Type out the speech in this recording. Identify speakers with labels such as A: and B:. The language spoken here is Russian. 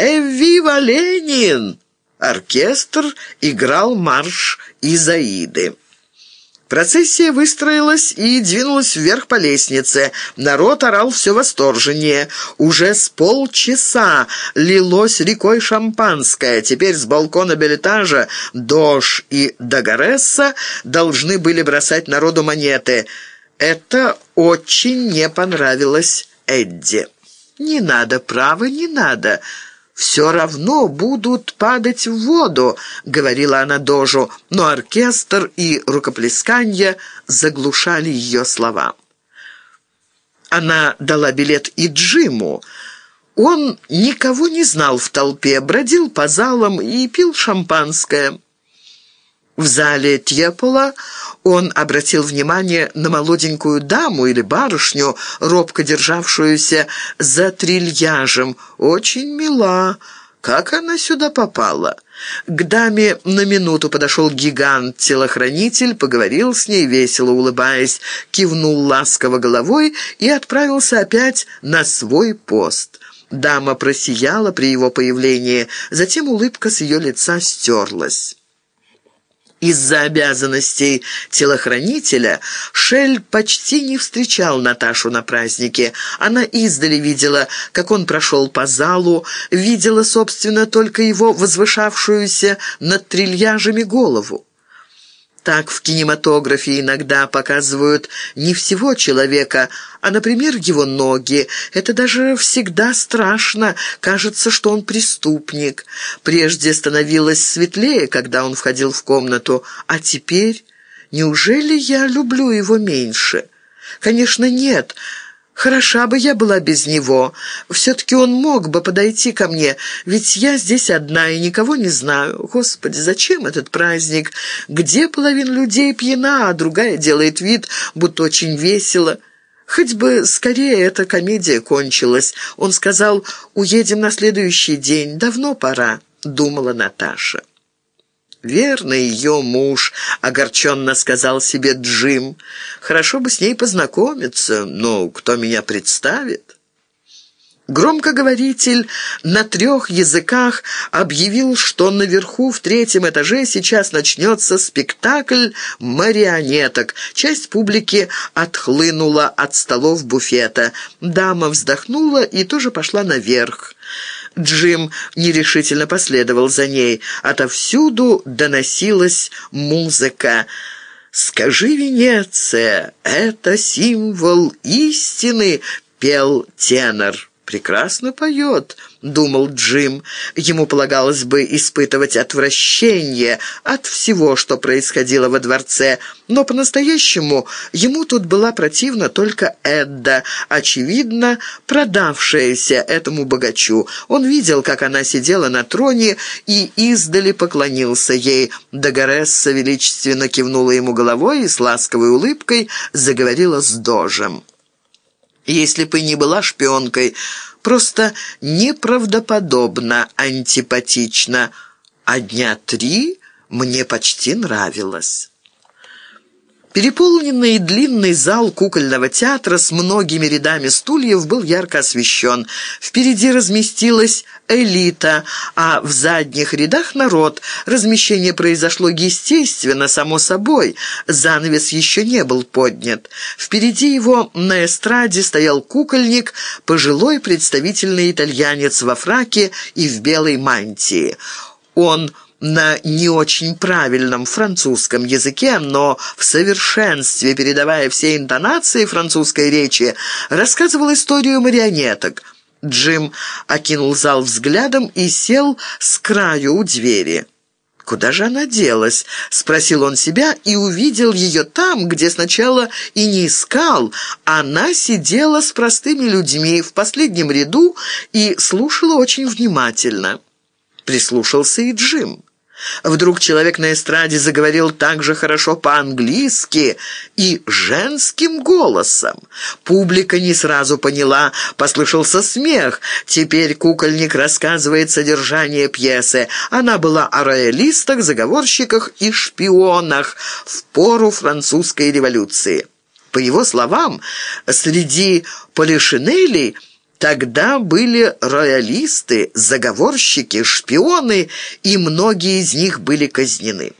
A: «Эвива Ленин!» Оркестр играл марш Изаиды. Процессия выстроилась и двинулась вверх по лестнице. Народ орал все восторженнее. Уже с полчаса лилось рекой шампанское. Теперь с балкона билетажа Дош и Дагаресса должны были бросать народу монеты. Это очень не понравилось Эдди. «Не надо, право, не надо» все равно будут падать в воду», — говорила она Дожу, но оркестр и рукоплесканье заглушали ее слова. Она дала билет и Джиму. Он никого не знал в толпе, бродил по залам и пил шампанское. В зале Тьепола он обратил внимание на молоденькую даму или барышню, робко державшуюся за трильяжем. «Очень мила. Как она сюда попала?» К даме на минуту подошел гигант-телохранитель, поговорил с ней, весело улыбаясь, кивнул ласково головой и отправился опять на свой пост. Дама просияла при его появлении, затем улыбка с ее лица стерлась. Из-за обязанностей телохранителя Шель почти не встречал Наташу на празднике. Она издали видела, как он прошел по залу, видела, собственно, только его возвышавшуюся над трильяжами голову. Так в кинематографе иногда показывают не всего человека, а, например, его ноги. Это даже всегда страшно. Кажется, что он преступник. Прежде становилось светлее, когда он входил в комнату, а теперь... Неужели я люблю его меньше? Конечно, нет. Хороша бы я была без него. Все-таки он мог бы подойти ко мне, ведь я здесь одна и никого не знаю. Господи, зачем этот праздник? Где половина людей пьяна, а другая делает вид, будто очень весело?» Хоть бы скорее эта комедия кончилась. Он сказал, уедем на следующий день, давно пора, думала Наташа. «Верно, ее муж», — огорченно сказал себе Джим. «Хорошо бы с ней познакомиться, но кто меня представит?» Громкоговоритель на трех языках объявил, что наверху в третьем этаже сейчас начнется спектакль марионеток. Часть публики отхлынула от столов буфета. Дама вздохнула и тоже пошла наверх. Джим нерешительно последовал за ней. Отовсюду доносилась музыка. «Скажи, Венеция, это символ истины», — пел тенор прекрасно поет», — думал Джим. Ему полагалось бы испытывать отвращение от всего, что происходило во дворце, но по-настоящему ему тут была противна только Эдда, очевидно, продавшаяся этому богачу. Он видел, как она сидела на троне и издали поклонился ей. Дагоресса величественно кивнула ему головой и с ласковой улыбкой заговорила с Дожем если бы не была шпионкой, просто неправдоподобно антипатично, а дня три мне почти нравилось». Переполненный длинный зал кукольного театра с многими рядами стульев был ярко освещен. Впереди разместилась элита, а в задних рядах народ. Размещение произошло естественно, само собой. Занавес еще не был поднят. Впереди его на эстраде стоял кукольник, пожилой представительный итальянец во фраке и в белой мантии. Он на не очень правильном французском языке, но в совершенстве передавая все интонации французской речи, рассказывал историю марионеток. Джим окинул зал взглядом и сел с краю у двери. «Куда же она делась?» — спросил он себя и увидел ее там, где сначала и не искал. Она сидела с простыми людьми в последнем ряду и слушала очень внимательно. Прислушался и Джим. Вдруг человек на эстраде заговорил так же хорошо по-английски и женским голосом. Публика не сразу поняла, послышался смех. Теперь кукольник рассказывает содержание пьесы. Она была о роялистах, заговорщиках и шпионах в пору французской революции. По его словам, среди полишинелей Тогда были роялисты, заговорщики, шпионы, и многие из них были казнены.